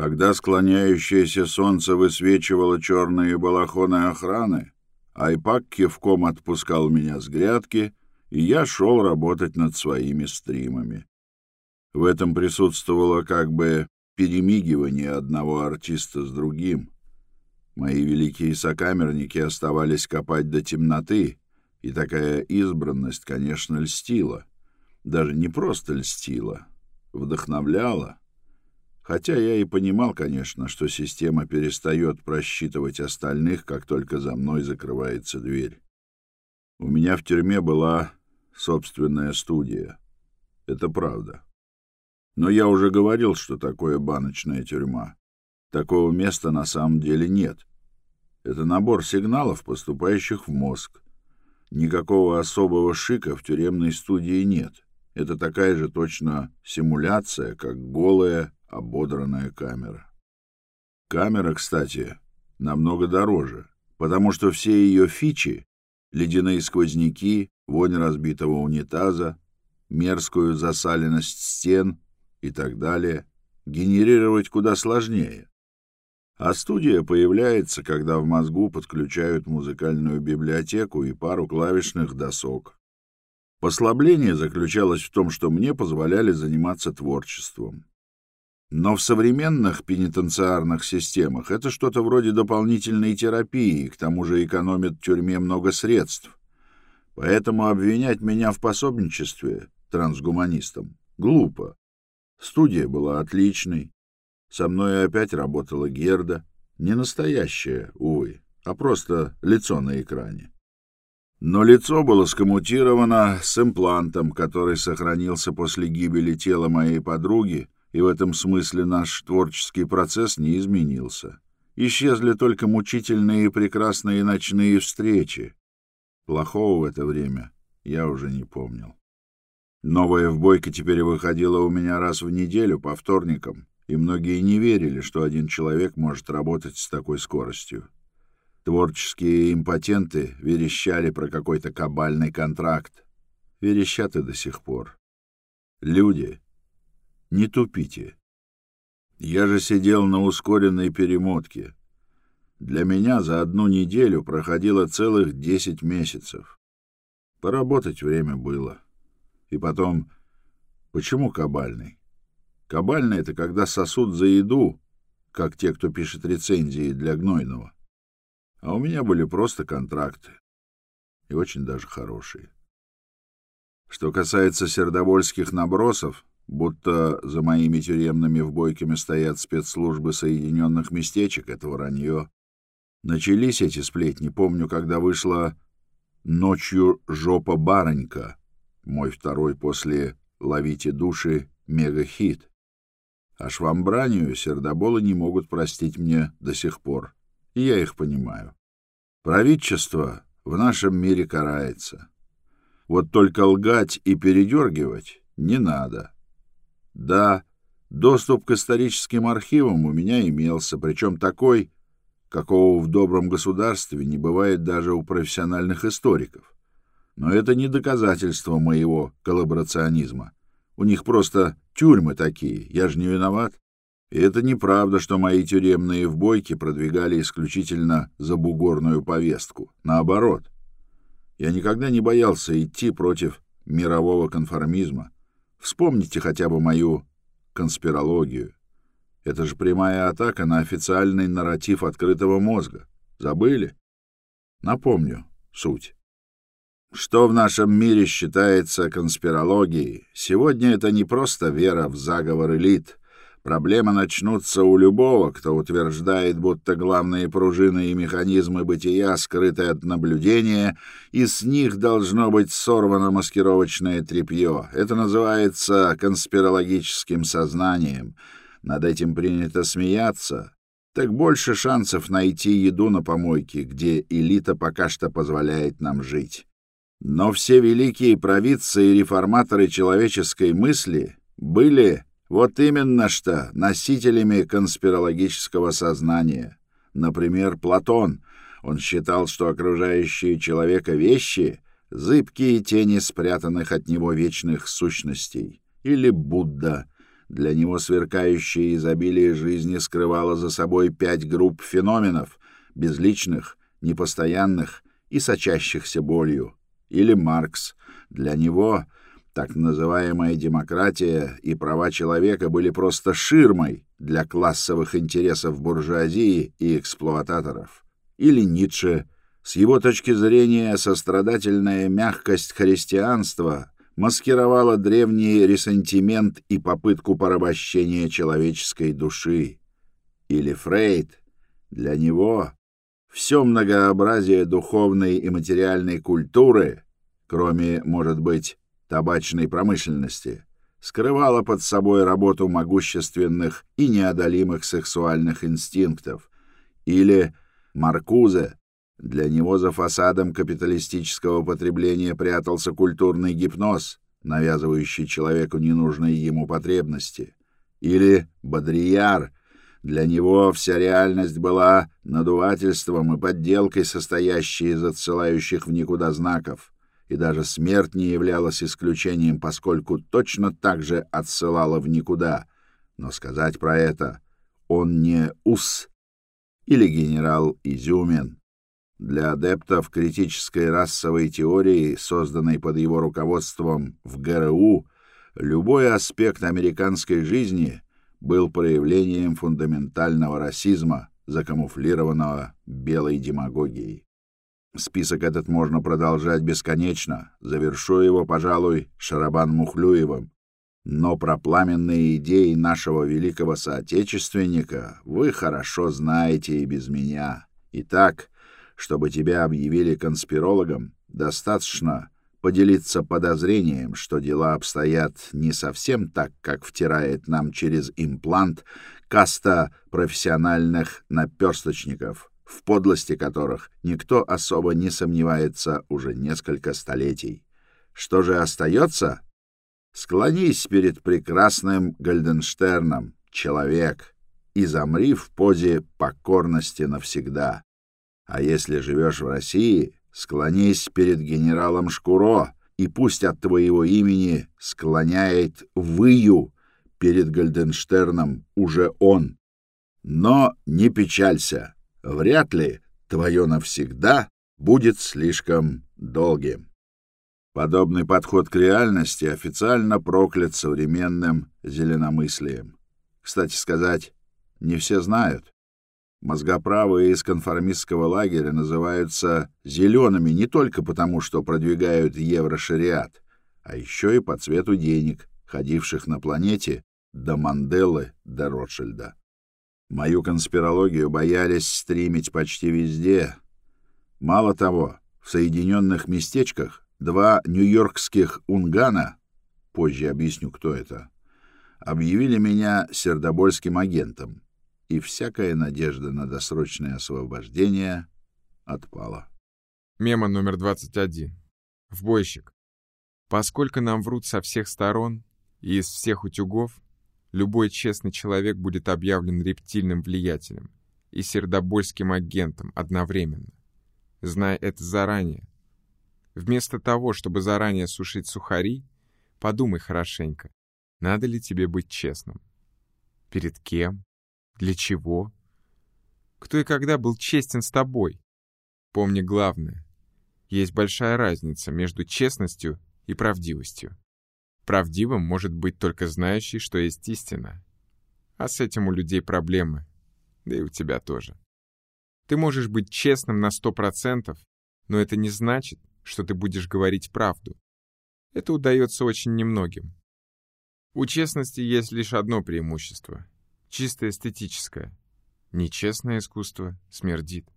Когда склоняющееся солнце высвечивало черные балахоны охраны, Айпак кивком отпускал меня с грядки, и я шел работать над своими стримами. В этом присутствовало как бы перемигивание одного артиста с другим. Мои великие сокамерники оставались копать до темноты, и такая избранность, конечно, льстила. Даже не просто льстила, вдохновляла. Хотя я и понимал, конечно, что система перестает просчитывать остальных, как только за мной закрывается дверь. У меня в тюрьме была собственная студия. Это правда. Но я уже говорил, что такое баночная тюрьма. Такого места на самом деле нет. Это набор сигналов, поступающих в мозг. Никакого особого шика в тюремной студии нет. Это такая же точно симуляция, как голая, ободранная камера. Камера, кстати, намного дороже, потому что все ее фичи — ледяные сквозняки, вонь разбитого унитаза, мерзкую засаленность стен и так далее — генерировать куда сложнее. А студия появляется, когда в мозгу подключают музыкальную библиотеку и пару клавишных досок. Послабление заключалось в том, что мне позволяли заниматься творчеством. Но в современных пенитенциарных системах это что-то вроде дополнительной терапии, к тому же экономит тюрьме много средств. Поэтому обвинять меня в пособничестве трансгуманистам глупо. Студия была отличной. Со мной опять работала Герда. Не настоящая, увы, а просто лицо на экране. Но лицо было скоммутировано с имплантом, который сохранился после гибели тела моей подруги, и в этом смысле наш творческий процесс не изменился. Исчезли только мучительные и прекрасные ночные встречи. Плохого в это время я уже не помнил. Новая вбойка теперь выходила у меня раз в неделю по вторникам, и многие не верили, что один человек может работать с такой скоростью. Творческие импотенты верещали про какой-то кабальный контракт. Верещат и до сих пор. Люди, не тупите. Я же сидел на ускоренной перемотке. Для меня за одну неделю проходило целых десять месяцев. Поработать время было. И потом, почему кабальный? Кабальный — это когда сосуд за еду, как те, кто пишет рецензии для Гнойного. А у меня были просто контракты. И очень даже хорошие. Что касается сердобольских набросов, будто за моими тюремными вбойками стоят спецслужбы Соединенных Местечек, это вранье. Начались эти сплетни, помню, когда вышла «Ночью жопа баронька», мой второй после «Ловите души» мега-хит. А швамбранию сердоболы не могут простить мне до сих пор и я их понимаю. Правительство в нашем мире карается. Вот только лгать и передергивать не надо. Да, доступ к историческим архивам у меня имелся, причем такой, какого в добром государстве не бывает даже у профессиональных историков. Но это не доказательство моего коллаборационизма. У них просто тюрьмы такие, я же не виноват. И это неправда, что мои тюремные вбойки продвигали исключительно забугорную повестку. Наоборот. Я никогда не боялся идти против мирового конформизма. Вспомните хотя бы мою конспирологию. Это же прямая атака на официальный нарратив открытого мозга. Забыли? Напомню суть. Что в нашем мире считается конспирологией, сегодня это не просто вера в заговор элит, Проблемы начнутся у любого, кто утверждает, будто главные пружины и механизмы бытия скрыты от наблюдения, и с них должно быть сорвано маскировочное тряпье. Это называется конспирологическим сознанием. Над этим принято смеяться. Так больше шансов найти еду на помойке, где элита пока что позволяет нам жить. Но все великие провидцы и реформаторы человеческой мысли были вот именно что носителями конспирологического сознания. Например, Платон. Он считал, что окружающие человека вещи — зыбкие тени спрятанных от него вечных сущностей. Или Будда. Для него сверкающее изобилие жизни скрывало за собой пять групп феноменов, безличных, непостоянных и сочащихся болью. Или Маркс. Для него так называемая демократия и права человека были просто ширмой для классовых интересов буржуазии и эксплуататоров. Или Ницше. С его точки зрения, сострадательная мягкость христианства маскировала древний ресентимент и попытку порабощения человеческой души. Или Фрейд. Для него все многообразие духовной и материальной культуры, кроме, может быть, табачной промышленности, скрывало под собой работу могущественных и неодолимых сексуальных инстинктов. Или Маркузе. Для него за фасадом капиталистического потребления прятался культурный гипноз, навязывающий человеку ненужные ему потребности. Или Бодрияр. Для него вся реальность была надувательством и подделкой, состоящей из отсылающих в никуда знаков. И даже смерть не являлась исключением, поскольку точно так же отсылала в никуда. Но сказать про это он не ус или генерал Изюмин. Для адептов критической расовой теории, созданной под его руководством в ГРУ, любой аспект американской жизни был проявлением фундаментального расизма, закамуфлированного белой демагогией. Список этот можно продолжать бесконечно, завершу его, пожалуй, Шарабан Мухлюевым, но про пламенные идеи нашего великого соотечественника вы хорошо знаете и без меня. Итак, чтобы тебя объявили конспирологом, достаточно поделиться подозрением, что дела обстоят не совсем так, как втирает нам через имплант каста профессиональных наперсточников, в подлости которых никто особо не сомневается уже несколько столетий. Что же остается? Склонись перед прекрасным Гальденштерном, человек, и замри в позе покорности навсегда. А если живешь в России, склонись перед генералом Шкуро, и пусть от твоего имени склоняет выю перед Гальденштерном уже он. Но не печалься, вряд ли твое навсегда будет слишком долгим. Подобный подход к реальности официально проклят современным зеленомыслием. Кстати сказать, не все знают. Мозгоправые из конформистского лагеря называются «зелеными» не только потому, что продвигают еврошариат, а еще и по цвету денег, ходивших на планете до Манделы до Ротшильда. Мою конспирологию боялись стримить почти везде. Мало того, в Соединенных местечках Два нью-йоркских унгана, позже объясню, кто это, объявили меня сердобольским агентом, и всякая надежда на досрочное освобождение отпала. Мема номер 21. Вбойщик. Поскольку нам врут со всех сторон и из всех утюгов, любой честный человек будет объявлен рептильным влиятелем и сердобольским агентом одновременно. Зная это заранее, Вместо того, чтобы заранее сушить сухари, подумай хорошенько, надо ли тебе быть честным. Перед кем? Для чего? Кто и когда был честен с тобой? Помни главное. Есть большая разница между честностью и правдивостью. Правдивым может быть только знающий, что есть истина. А с этим у людей проблемы. Да и у тебя тоже. Ты можешь быть честным на сто процентов, но это не значит, что ты будешь говорить правду. Это удается очень немногим. У честности есть лишь одно преимущество — чисто эстетическое. Нечестное искусство смердит.